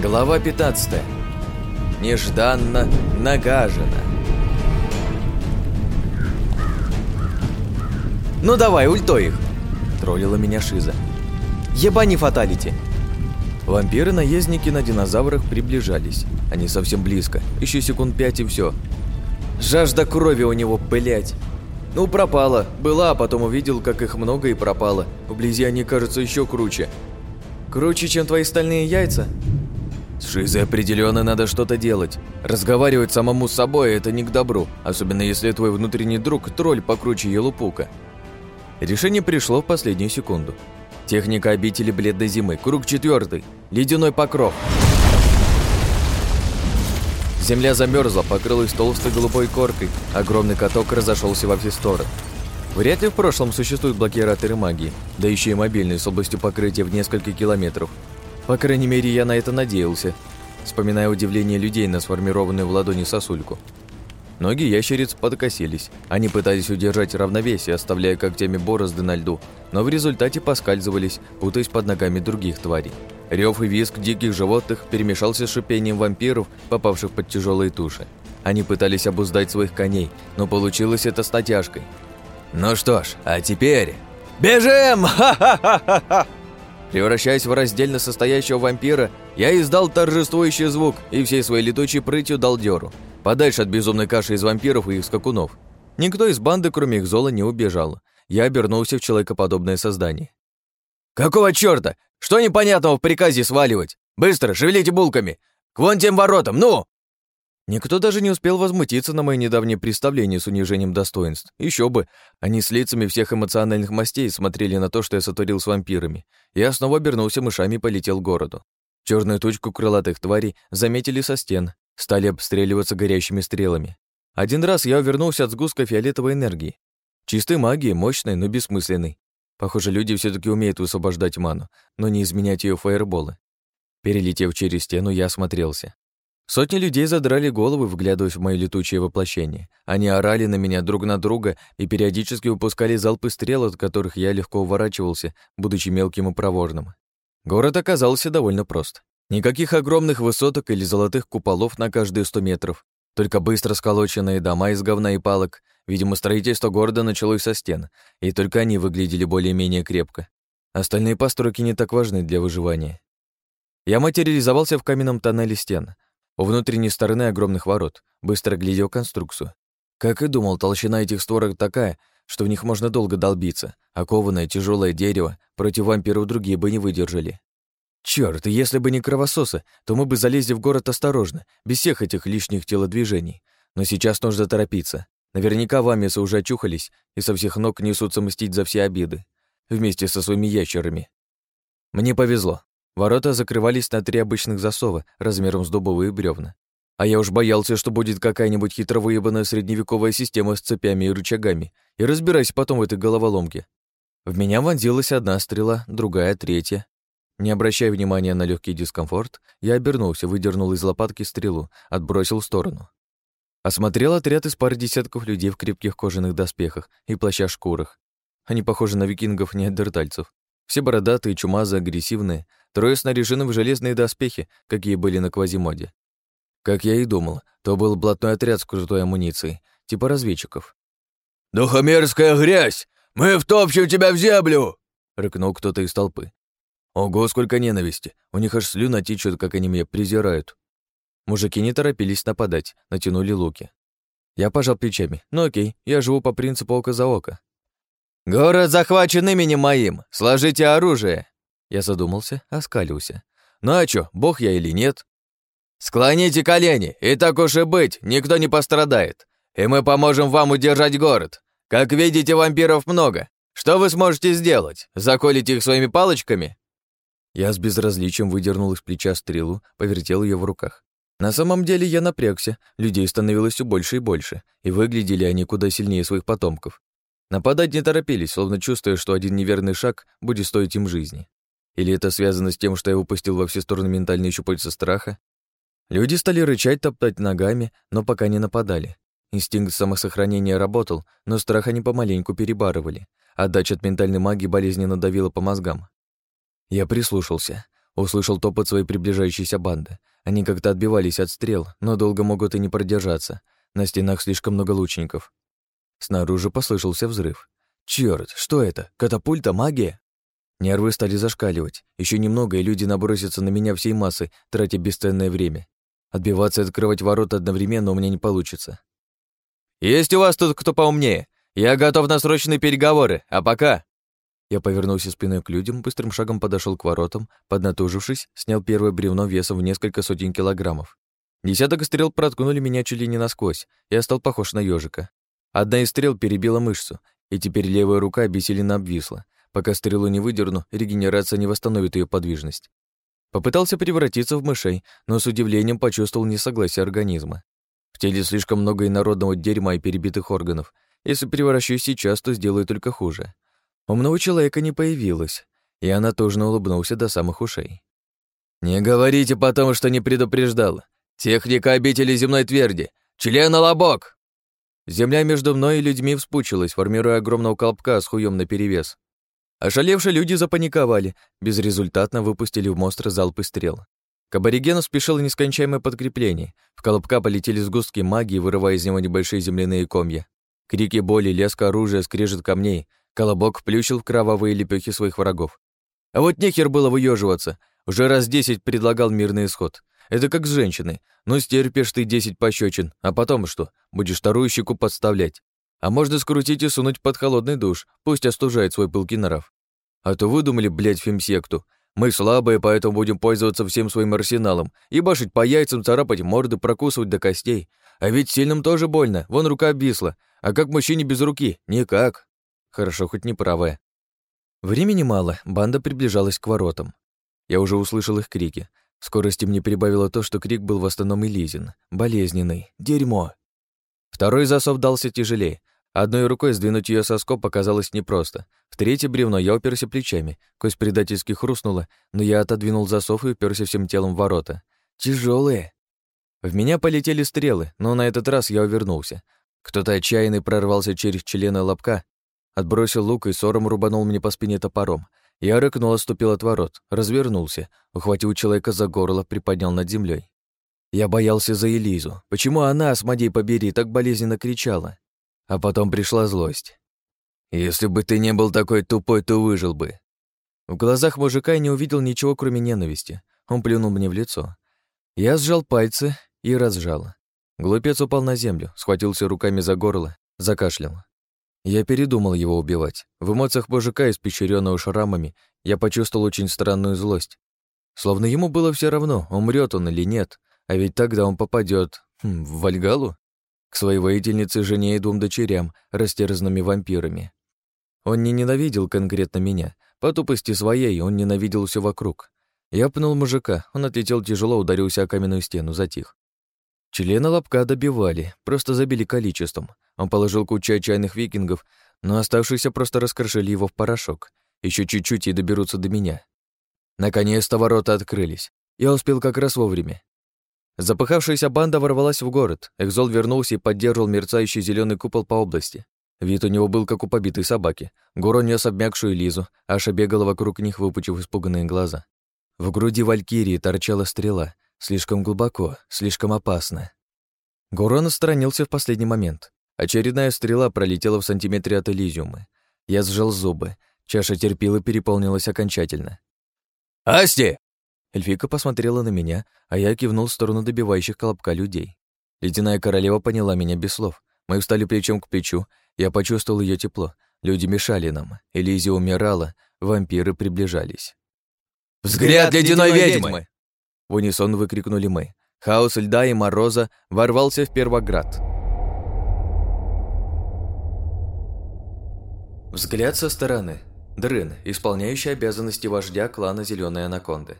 Глава 15. Нежданно нагажено. «Ну давай, ультой их!» – троллила меня Шиза. «Ебани фаталити!» Вампиры-наездники на динозаврах приближались. Они совсем близко. Еще секунд пять и все. Жажда крови у него, блять. Ну, пропала. Была, а потом увидел, как их много и пропала. Вблизи они кажутся еще круче. Круче, чем твои стальные яйца? С Шизой определенно надо что-то делать. Разговаривать самому с собой – это не к добру, особенно если твой внутренний друг – тролль покруче Елупука. Решение пришло в последнюю секунду. Техника обители бледной зимы, круг четвертый, ледяной покров. Земля замерзла, покрылась толстой голубой коркой, огромный каток разошелся во все стороны. Вряд ли в прошлом существуют блокираторы магии, да еще и мобильные с областью покрытия в несколько километров – по крайней мере, я на это надеялся, вспоминая удивление людей на сформированную в ладони сосульку. Ноги ящериц подкосились. Они пытались удержать равновесие, оставляя когтями борозды на льду, но в результате поскальзывались, путаясь под ногами других тварей. Рев и визг диких животных перемешался с шипением вампиров, попавших под тяжелые туши. Они пытались обуздать своих коней, но получилось это с натяжкой. «Ну что ж, а теперь...» «Бежим! Ха-ха-ха-ха!» Превращаясь в раздельно состоящего вампира, я издал торжествующий звук и всей своей летучей прытью дал дёру, подальше от безумной каши из вампиров и их скакунов. Никто из банды, кроме их Зола, не убежал. Я обернулся в человекоподобное создание. «Какого чёрта? Что непонятного в приказе сваливать? Быстро, шевелите булками! К вон тем воротам, ну!» Никто даже не успел возмутиться на мое недавнее представление с унижением достоинств. Еще бы, они с лицами всех эмоциональных мастей смотрели на то, что я сотворил с вампирами. Я снова обернулся мышами и полетел к городу. Черную точку крылатых тварей заметили со стен, стали обстреливаться горящими стрелами. Один раз я увернулся от сгустка фиолетовой энергии. Чистой магии, мощной, но бессмысленной. Похоже, люди все таки умеют высвобождать ману, но не изменять ее фаерболы. Перелетев через стену, я осмотрелся. Сотни людей задрали головы, вглядываясь в моё летучее воплощение. Они орали на меня друг на друга и периодически выпускали залпы стрел, от которых я легко уворачивался, будучи мелким и проворным. Город оказался довольно прост. Никаких огромных высоток или золотых куполов на каждые сто метров, только быстро сколоченные дома из говна и палок. Видимо, строительство города началось со стен, и только они выглядели более-менее крепко. Остальные постройки не так важны для выживания. Я материализовался в каменном тоннеле стен — у внутренней стороны огромных ворот, быстро глядел конструкцию. Как и думал, толщина этих створок такая, что в них можно долго долбиться, а кованое тяжелое дерево против вампиров другие бы не выдержали. Черт, если бы не кровососы, то мы бы залезли в город осторожно, без всех этих лишних телодвижений. Но сейчас нужно торопиться. Наверняка вамисы уже очухались и со всех ног несутся мстить за все обиды, вместе со своими ящерами. Мне повезло. Ворота закрывались на три обычных засова размером с дубовые бревна. А я уж боялся, что будет какая-нибудь хитро выебанная средневековая система с цепями и рычагами, и разбирайся потом в этой головоломке. В меня вонзилась одна стрела, другая, третья. Не обращая внимания на легкий дискомфорт, я обернулся, выдернул из лопатки стрелу, отбросил в сторону. Осмотрел отряд из пары десятков людей в крепких кожаных доспехах и плаща-шкурах. Они похожи на викингов-неандертальцев. Все бородатые, чумазые, агрессивные, трое снаряжены в железные доспехи, какие были на Квазимоде. Как я и думал, то был блатной отряд с крутой амуницией, типа разведчиков. «Духомерзкая грязь! Мы втопчем тебя в землю!» — рыкнул кто-то из толпы. Ого, сколько ненависти! У них аж слюна течет, как они меня презирают. Мужики не торопились нападать, натянули луки. Я пожал плечами. Ну окей, я живу по принципу око за око. «Город захвачен именем моим! Сложите оружие!» Я задумался, оскалился. «Ну а чё, бог я или нет?» «Склоните колени, и так уж и быть, никто не пострадает. И мы поможем вам удержать город. Как видите, вампиров много. Что вы сможете сделать? Заколите их своими палочками?» Я с безразличием выдернул из плеча стрелу, повертел ее в руках. На самом деле я напрягся, людей становилось все больше и больше, и выглядели они куда сильнее своих потомков. Нападать не торопились, словно чувствуя, что один неверный шаг будет стоить им жизни. Или это связано с тем, что я выпустил во все стороны ментальные щупальца страха? Люди стали рычать, топтать ногами, но пока не нападали. Инстинкт самосохранения работал, но страх они помаленьку перебарывали. Отдача от ментальной магии болезненно давила по мозгам. Я прислушался. Услышал топот своей приближающейся банды. Они как-то отбивались от стрел, но долго могут и не продержаться. На стенах слишком много лучников. Снаружи послышался взрыв. Чёрт, что это? Катапульта, магия? Нервы стали зашкаливать. Еще немного, и люди набросятся на меня всей массой, тратя бесценное время. Отбиваться и открывать ворота одновременно у меня не получится. «Есть у вас тут кто поумнее? Я готов на срочные переговоры, а пока...» Я повернулся спиной к людям, быстрым шагом подошел к воротам, поднатужившись, снял первое бревно весом в несколько сотен килограммов. Десяток стрел проткнули меня чуть ли не насквозь, я стал похож на ежика. Одна из стрел перебила мышцу, и теперь левая рука обессиленно обвисла. Пока стрелу не выдерну, регенерация не восстановит ее подвижность. Попытался превратиться в мышей, но с удивлением почувствовал несогласие организма. В теле слишком много инородного дерьма и перебитых органов. Если превращусь сейчас, то сделаю только хуже. Умного человека не появилось, и она тоже улыбнулся до самых ушей. «Не говорите потом, что не предупреждал. Техника обители земной тверди. Член на лобок!» Земля между мной и людьми вспучилась, формируя огромного колобка с хуем наперевес. Ошалевшие люди запаниковали, безрезультатно выпустили в монстра залпы стрел. К аборигену спешило нескончаемое подкрепление. В колобка полетели сгустки магии, вырывая из него небольшие земляные комья. Крики боли, леск оружия, скрежет камней. Колобок плющил в кровавые лепёхи своих врагов. А вот нехер было выёживаться. Уже раз десять предлагал мирный исход. Это как с женщиной. Ну, стерпишь ты десять пощечин, а потом что? Будешь вторую щеку подставлять. А можно скрутить и сунуть под холодный душ, пусть остужает свой пылкий нрав. А то выдумали, блядь, фемсекту. Мы слабые, поэтому будем пользоваться всем своим арсеналом. И башить по яйцам, царапать морды, прокусывать до костей. А ведь сильным тоже больно, вон рука обвисла. А как мужчине без руки? Никак. Хорошо, хоть не правая. Времени мало, банда приближалась к воротам. Я уже услышал их крики. Скорости мне прибавило то, что крик был в основном Элизин. Болезненный. Дерьмо. Второй засов дался тяжелее. Одной рукой сдвинуть ее со скоб оказалось непросто. В третье бревно я уперся плечами. Кость предательски хрустнула, но я отодвинул засов и уперся всем телом в ворота. Тяжелые. В меня полетели стрелы, но на этот раз я увернулся. Кто-то отчаянный прорвался через члены лобка Отбросил лук и сором рубанул мне по спине топором. Я рыкнул, отступил от ворот, развернулся, ухватил человека за горло, приподнял над землей. Я боялся за Элизу. Почему она, Асмодей побери, так болезненно кричала? А потом пришла злость. «Если бы ты не был такой тупой, то выжил бы». В глазах мужика я не увидел ничего, кроме ненависти. Он плюнул мне в лицо. Я сжал пальцы и разжал. Глупец упал на землю, схватился руками за горло, закашлял. Я передумал его убивать. В эмоциях мужика, испещренного шрамами, я почувствовал очень странную злость. Словно ему было все равно, умрет он или нет, а ведь тогда он попадет хм, в Вальгалу к своей воительнице, жене и двум дочерям, растерзанными вампирами. Он не ненавидел конкретно меня. По тупости своей он ненавидел все вокруг. Я пнул мужика, он отлетел тяжело, ударился о каменную стену, затих. Члена лобка добивали, просто забили количеством. Он положил кучу отчаянных викингов, но оставшиеся просто раскрошили его в порошок. Еще чуть-чуть и доберутся до меня. Наконец-то ворота открылись. Я успел как раз вовремя. Запыхавшаяся банда ворвалась в город. Экзол вернулся и поддерживал мерцающий зеленый купол по области. Вид у него был как у побитой собаки. Гурон нес обмякшую Лизу, Аша бегала вокруг них, выпучив испуганные глаза. В груди валькирии торчала стрела. Слишком глубоко, слишком опасно. Гурон отстранился в последний момент. Очередная стрела пролетела в сантиметре от Элизиума. Я сжал зубы. Чаша терпила переполнилась окончательно. «Асти!» Эльфика посмотрела на меня, а я кивнул в сторону добивающих колобка людей. Ледяная королева поняла меня без слов. Мы встали плечом к плечу, я почувствовал ее тепло. Люди мешали нам. Элизия умирала, вампиры приближались. «Взгляд ледяной ведьмы!» В унисон выкрикнули мы. Хаос льда и мороза ворвался в Первоград. Взгляд со стороны. Дрын, исполняющий обязанности вождя клана Зеленой Анаконды.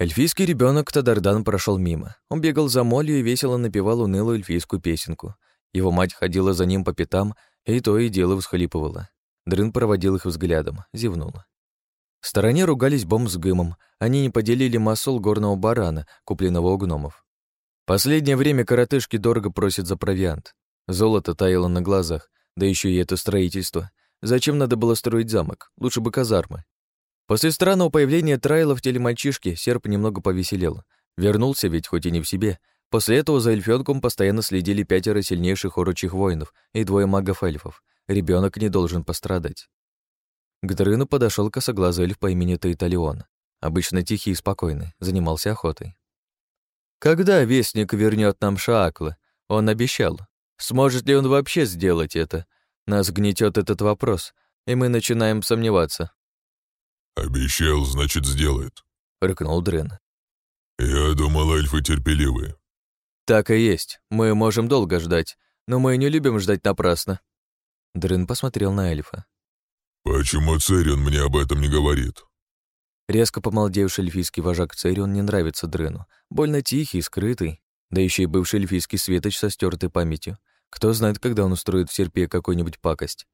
Эльфийский ребенок Тадардан прошел мимо. Он бегал за молью и весело напевал унылую эльфийскую песенку. Его мать ходила за ним по пятам и то и дело всхлипывала. Дрын проводил их взглядом, зевнула. В стороне ругались бом с гымом. Они не поделили масол горного барана, купленного у гномов. Последнее время коротышки дорого просят за провиант. Золото таяло на глазах, да еще и это строительство. Зачем надо было строить замок? Лучше бы казармы. После странного появления Трайла в теле мальчишки серп немного повеселел. Вернулся ведь, хоть и не в себе. После этого за эльфёнком постоянно следили пятеро сильнейших орочих воинов и двое магов-эльфов. Ребенок не должен пострадать. К Дрыну подошел косоглазый эльф по имени Таиталион. Обычно тихий и спокойный, занимался охотой. «Когда Вестник вернет нам Шаакла? Он обещал. Сможет ли он вообще сделать это? Нас гнетет этот вопрос, и мы начинаем сомневаться. «Обещал, значит, сделает», — рыкнул Дрен. «Я думал, эльфы терпеливые». «Так и есть. Мы можем долго ждать, но мы не любим ждать напрасно». Дрен посмотрел на эльфа. «Почему Церион мне об этом не говорит?» Резко помолдевший эльфийский вожак Церион не нравится Дрену. Больно тихий, скрытый, да еще и бывший эльфийский светоч со стертой памятью. Кто знает, когда он устроит в серпе какую-нибудь пакость.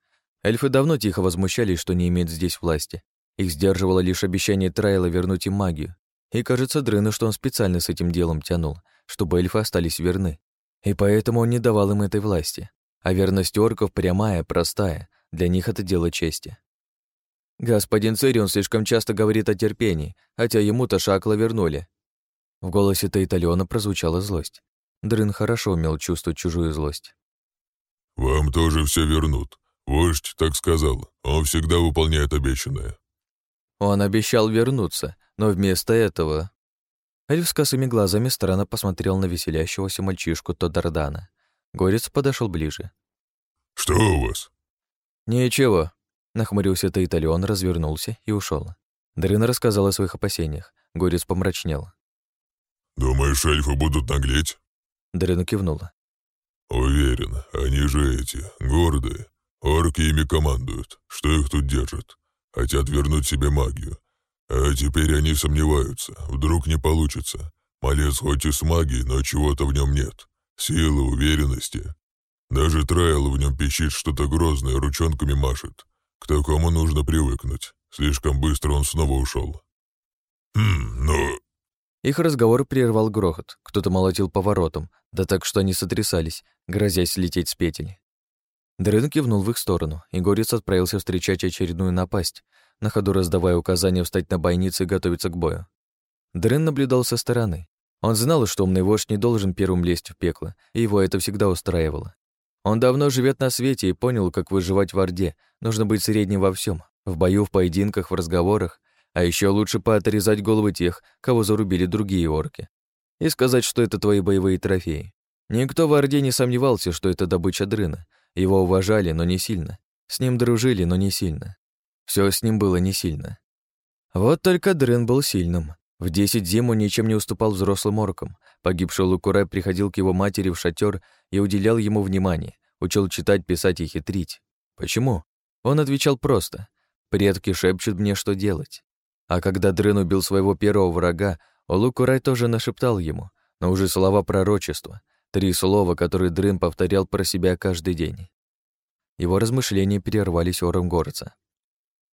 Эльфы давно тихо возмущались, что не имеют здесь власти. Их сдерживало лишь обещание Трайла вернуть им магию. И кажется Дрыну, что он специально с этим делом тянул, чтобы эльфы остались верны. И поэтому он не давал им этой власти. А верность орков прямая, простая. Для них это дело чести. Господин Цирион слишком часто говорит о терпении, хотя ему-то Шакла вернули. В голосе Таиталиона прозвучала злость. Дрын хорошо умел чувствовать чужую злость. «Вам тоже все вернут. Вождь так сказал. Он всегда выполняет обещанное». Он обещал вернуться, но вместо этого... Эльф с косыми глазами странно посмотрел на веселящегося мальчишку Тодордана. Горец подошел ближе. «Что у вас?» «Ничего», — нахмурился Таиталион, развернулся и ушел. Дрына рассказал о своих опасениях. Горец помрачнел. «Думаешь, эльфы будут наглеть?» Дрына кивнула. «Уверен, они же эти, гордые. Орки ими командуют. Что их тут держит? Хотят вернуть себе магию. А теперь они сомневаются. Вдруг не получится. Малец хоть и с магией, но чего-то в нем нет. Силы, уверенности. Даже Трайл в нем пищит что-то грозное, ручонками машет. К такому нужно привыкнуть. Слишком быстро он снова ушел. Хм, но... Их разговор прервал грохот. Кто-то молотил поворотом, да так, что они сотрясались, грозясь слететь с петель. Дрын кивнул в их сторону, и Горец отправился встречать очередную напасть, на ходу раздавая указания встать на бойнице и готовиться к бою. Дрын наблюдал со стороны. Он знал, что умный вождь не должен первым лезть в пекло, и его это всегда устраивало. Он давно живет на свете и понял, как выживать в Орде. Нужно быть средним во всем: в бою, в поединках, в разговорах, а еще лучше поотрезать головы тех, кого зарубили другие орки. И сказать, что это твои боевые трофеи. Никто в Орде не сомневался, что это добыча дрына, его уважали, но не сильно. С ним дружили, но не сильно. Все с ним было не сильно. Вот только Дрен был сильным. В десять зиму ничем не уступал взрослым оркам. Погибший Лукурай приходил к его матери в шатер и уделял ему внимание, учил читать, писать и хитрить. Почему? Он отвечал просто. «Предки шепчут мне, что делать». А когда Дрен убил своего первого врага, Лукурай тоже нашептал ему, но уже слова пророчества — Три слова, которые Дрын повторял про себя каждый день. Его размышления перервались ором горца.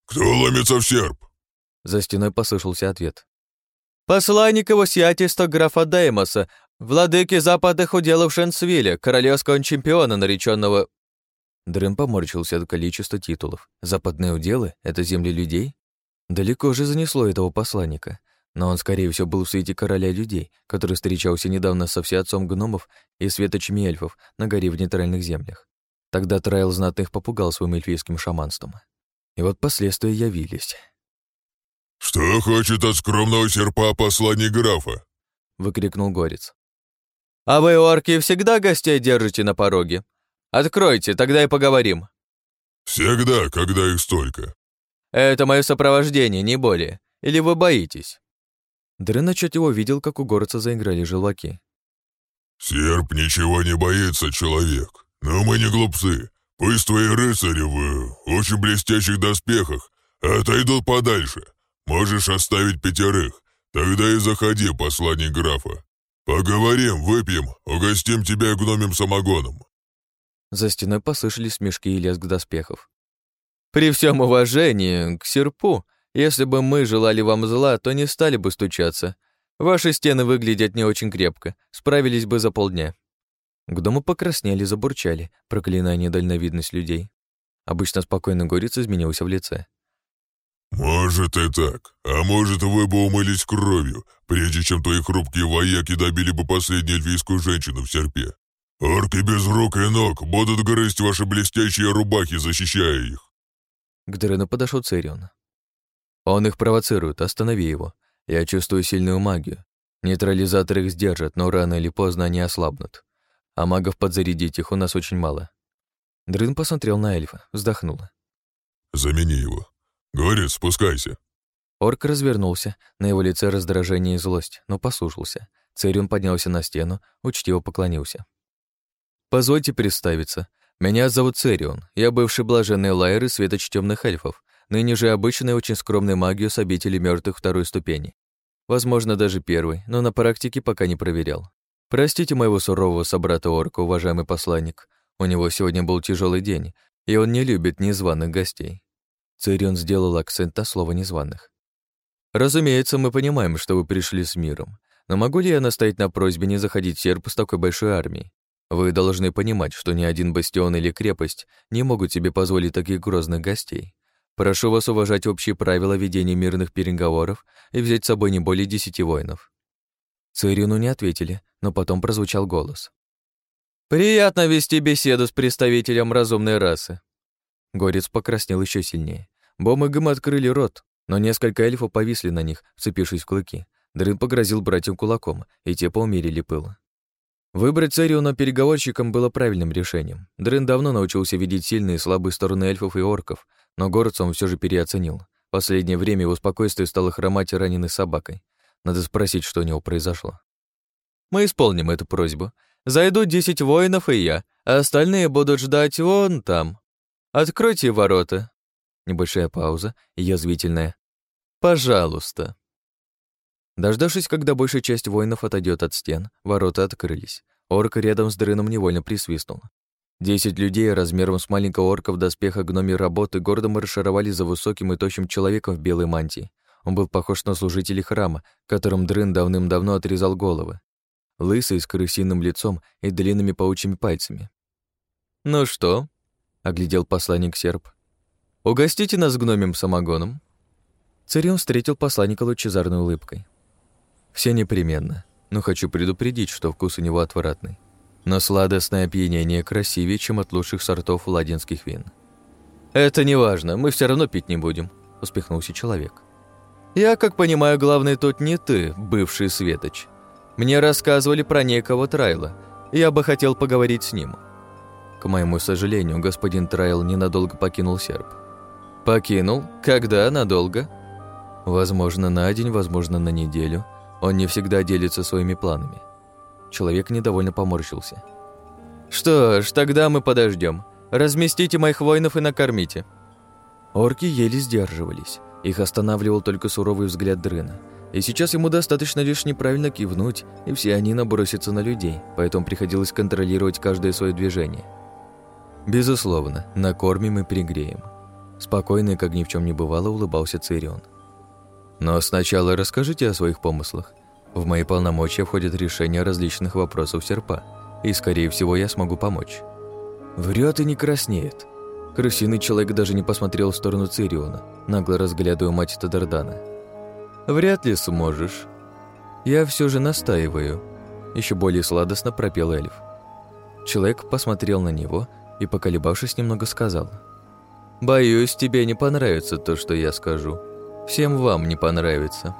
«Кто ломится в серп?» За стеной послышался ответ. «Посланник его сиятельства графа Деймоса, владыки западных уделов Шенсвилля, королевского чемпиона, нареченного...» Дрын поморщился от количества титулов. «Западные уделы — это земли людей?» Далеко же занесло этого посланника. Но он, скорее всего, был в свете короля людей, который встречался недавно со всеотцом гномов и светочами эльфов на горе в нейтральных землях. Тогда Трайл знатных попугал своим эльфийским шаманством. И вот последствия явились. «Что хочет от скромного серпа послание графа?» — выкрикнул Горец. «А вы, орки, всегда гостей держите на пороге? Откройте, тогда и поговорим». «Всегда, когда их столько». «Это мое сопровождение, не более. Или вы боитесь?» Дрын отчетливо видел, как у горца заиграли желваки. «Серп ничего не боится, человек. Но мы не глупцы. Пусть твои рыцари в очень блестящих доспехах отойдут подальше. Можешь оставить пятерых. Тогда и заходи, посланник графа. Поговорим, выпьем, угостим тебя гномим самогоном». За стеной послышались смешки и лязг доспехов. «При всем уважении к серпу если бы мы желали вам зла, то не стали бы стучаться. Ваши стены выглядят не очень крепко, справились бы за полдня». К дому покраснели, забурчали, проклиная недальновидность людей. Обычно спокойный горец изменился в лице. «Может и так. А может, вы бы умылись кровью, прежде чем твои хрупкие вояки добили бы последнюю эльфийскую женщину в серпе. Орки без рук и ног будут грызть ваши блестящие рубахи, защищая их». К Дрену подошел Церион. «Он их провоцирует, останови его. Я чувствую сильную магию. Нейтрализатор их сдержит, но рано или поздно они ослабнут. А магов подзарядить их у нас очень мало». Дрын посмотрел на эльфа, вздохнул. «Замени его. Говорит, спускайся». Орк развернулся, на его лице раздражение и злость, но послушался. Церион поднялся на стену, учтиво поклонился. «Позвольте представиться. Меня зовут Церион. Я бывший блаженный лайер и светоч темных эльфов, ныне же обычный очень скромный магию с обители мертвых второй ступени. Возможно, даже первый, но на практике пока не проверял. Простите моего сурового собрата-орка, уважаемый посланник. У него сегодня был тяжелый день, и он не любит незваных гостей. Цирион сделал акцент на слово «незваных». «Разумеется, мы понимаем, что вы пришли с миром. Но могу ли я настоять на просьбе не заходить в серп с такой большой армией? Вы должны понимать, что ни один бастион или крепость не могут себе позволить таких грозных гостей. Прошу вас уважать общие правила ведения мирных переговоров и взять с собой не более десяти воинов». Цирину не ответили, но потом прозвучал голос. «Приятно вести беседу с представителем разумной расы». Горец покраснел еще сильнее. Бом и Гэм открыли рот, но несколько эльфов повисли на них, вцепившись в клыки. Дрын погрозил братьям кулаком, и те поумерили пыл. Выбрать Цериона переговорщиком было правильным решением. Дрын давно научился видеть сильные и слабые стороны эльфов и орков, но горца он все же переоценил. Последнее время его спокойствие стало хромать раненой собакой. Надо спросить, что у него произошло. «Мы исполним эту просьбу. Зайдут десять воинов и я, а остальные будут ждать вон там. Откройте ворота». Небольшая пауза язвительная. «Пожалуйста». Дождавшись, когда большая часть воинов отойдет от стен, ворота открылись. Орк рядом с Дрыном невольно присвистнул. Десять людей размером с маленького орка в доспехах гноми работы гордо маршировали за высоким и тощим человеком в белой мантии. Он был похож на служителей храма, которым Дрын давным-давно отрезал головы. Лысый, с крысиным лицом и длинными паучьими пальцами. «Ну что?» — оглядел посланник серб. «Угостите нас гномим самогоном». Царем встретил посланника лучезарной улыбкой. «Все непременно, но хочу предупредить, что вкус у него отвратный. Но сладостное опьянение красивее, чем от лучших сортов ладинских вин». «Это не важно, мы все равно пить не будем», — успехнулся человек. «Я, как понимаю, главный тут не ты, бывший Светоч. Мне рассказывали про некого Трайла. Я бы хотел поговорить с ним». К моему сожалению, господин Трайл ненадолго покинул серп. «Покинул? Когда? Надолго?» «Возможно, на день, возможно, на неделю. Он не всегда делится своими планами». Человек недовольно поморщился. «Что ж, тогда мы подождем. Разместите моих воинов и накормите». Орки еле сдерживались. Их останавливал только суровый взгляд Дрына. И сейчас ему достаточно лишь неправильно кивнуть, и все они набросятся на людей, поэтому приходилось контролировать каждое свое движение. Безусловно, накормим и пригреем. Спокойно, как ни в чем не бывало, улыбался Цирион. Но сначала расскажите о своих помыслах. В мои полномочия входит решение различных вопросов серпа, и, скорее всего, я смогу помочь. Врет и не краснеет. Крысиный человек даже не посмотрел в сторону Цириона, нагло разглядывая мать Тадардана. «Вряд ли сможешь. Я все же настаиваю», — еще более сладостно пропел эльф. Человек посмотрел на него и, поколебавшись, немного сказал. «Боюсь, тебе не понравится то, что я скажу. Всем вам не понравится».